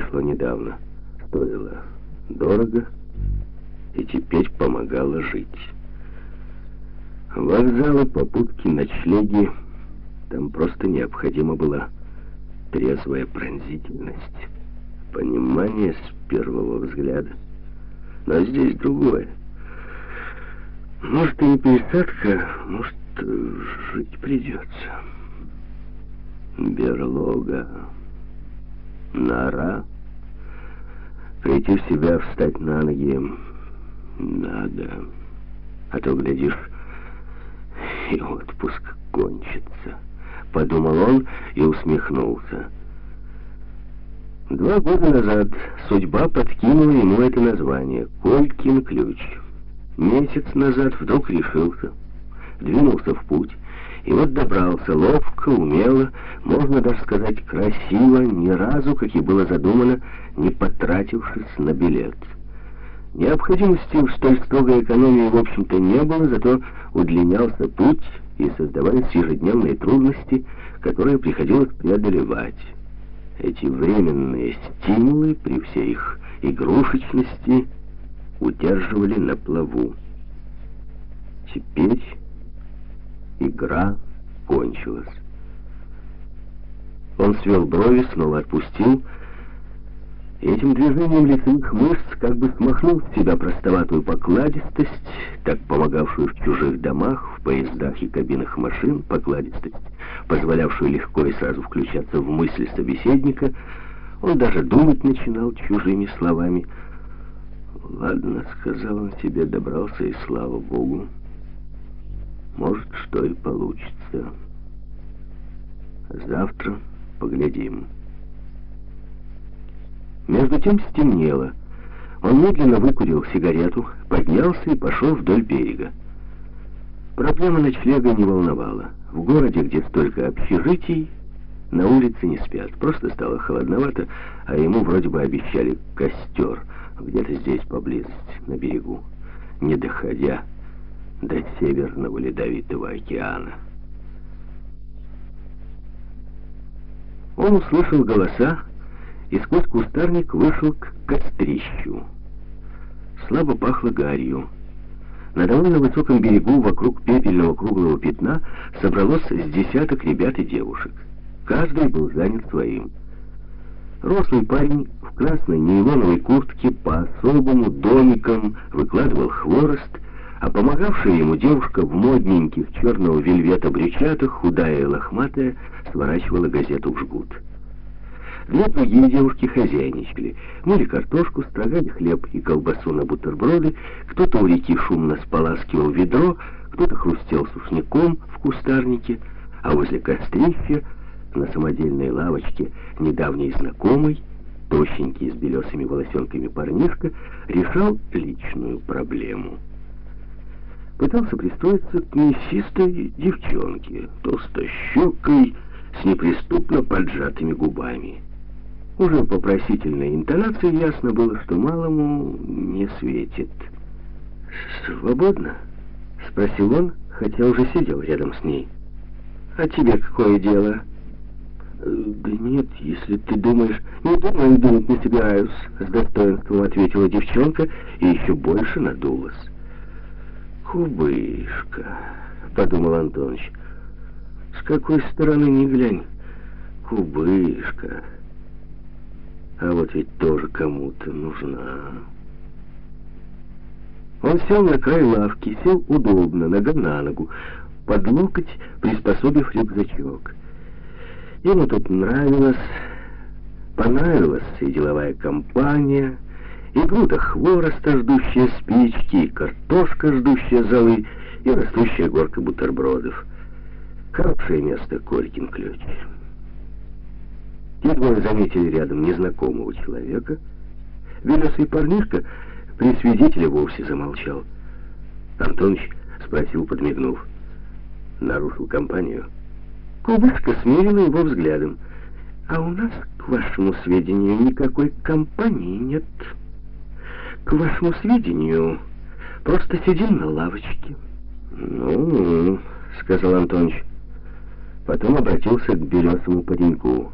пришло недавно. Стоило дорого и теперь помогало жить. Вокзалы, попутки, ночлеги. Там просто необходима была трезвая пронзительность, понимание с первого взгляда. Но здесь другое. Может, и не пересадка, может, жить придется. Берлога, нора, прийти в себя, встать на ноги надо. А то, глядишь, и отпуск кончится. Подумал он и усмехнулся. Два года назад судьба подкинула ему это название «Колькин ключ». Месяц назад вдруг решился, двинулся в путь, и вот добрался ловко, умело, можно даже сказать красиво, ни разу, как и было задумано, не потратившись на билет. Необходимости в столь строгой экономии, в общем-то, не было, зато удлинялся путь и создавались ежедневные трудности, которые приходилось преодолевать. Эти временные стимулы при всей их игрушечности удерживали на плаву. Теперь игра кончилась. Он свел брови, снова отпустил, Этим движением лицевых мышц как бы смахнул с себя простоватую покладистость, так помогавшую в чужих домах, в поездах и кабинах машин, покладистость, позволявшую легко и сразу включаться в мысли собеседника. Он даже думать начинал чужими словами. «Ладно», — сказал он себе, добрался, и слава Богу. «Может, что и получится. Завтра поглядим». Между тем стемнело. Он медленно выкурил сигарету, поднялся и пошел вдоль берега. Проблема ночлега не волновала. В городе, где столько общежитий, на улице не спят. Просто стало холодновато, а ему вроде бы обещали костер где-то здесь поблизости, на берегу, не доходя до Северного Ледовитого океана. Он услышал голоса, и сквозь кустарник вышел к кострищу. Слабо пахло гарью. На довольно высоком берегу вокруг пепельного круглого пятна собралось с десяток ребят и девушек. Каждый был занят своим. Рослый парень в красной нейлоновой куртке по-особому домиком выкладывал хворост, а помогавшая ему девушка в модненьких черного вельвета брючатах, худая и лохматая, сворачивала газету в жгут. Две другие девушки хозяйничали. Мыли картошку, строгали хлеб и колбасу на бутерброды, кто-то у реки шумно споласкивал ведро, кто-то хрустел сушняком в кустарнике, а возле кострища на самодельной лавочке недавний знакомый, тощенький с белесыми волосенками парнишка, решал личную проблему. Пытался пристроиться к мясистой девчонке, толстощекой, с неприступно поджатыми губами. Уже по просительной интонации ясно было, что малому не светит. «Свободно?» — спросил он, хотя уже сидел рядом с ней. «А тебе какое дело?» «Да нет, если ты думаешь...» «Не думаю, думать не собираюсь», — с достоинством ответила девчонка и еще больше надулась. «Кубышка», — подумал Антонович, — «с какой стороны не глянь, кубышка». А вот ведь тоже кому-то нужна. Он сел на край лавки, сел удобно, нога на ногу, под локоть приспособив рюкзачок. Ему тут нравилось, понравилась и деловая компания, и груда хвороста, ждущая спички, и картошка, ждущая золы, и растущая горка бутербродов. Хорошее место Колькин ключ. Те двое заметили рядом незнакомого человека. Белесый парнишка при свидетеле вовсе замолчал. Антоныч спросил, подмигнув. Нарушил компанию. Кубышка смерила его взглядом. «А у нас, к вашему сведению, никакой компании нет. К вашему сведению, просто сидим на лавочке». «Ну, — сказал Антоныч. Потом обратился к белесому пареньку.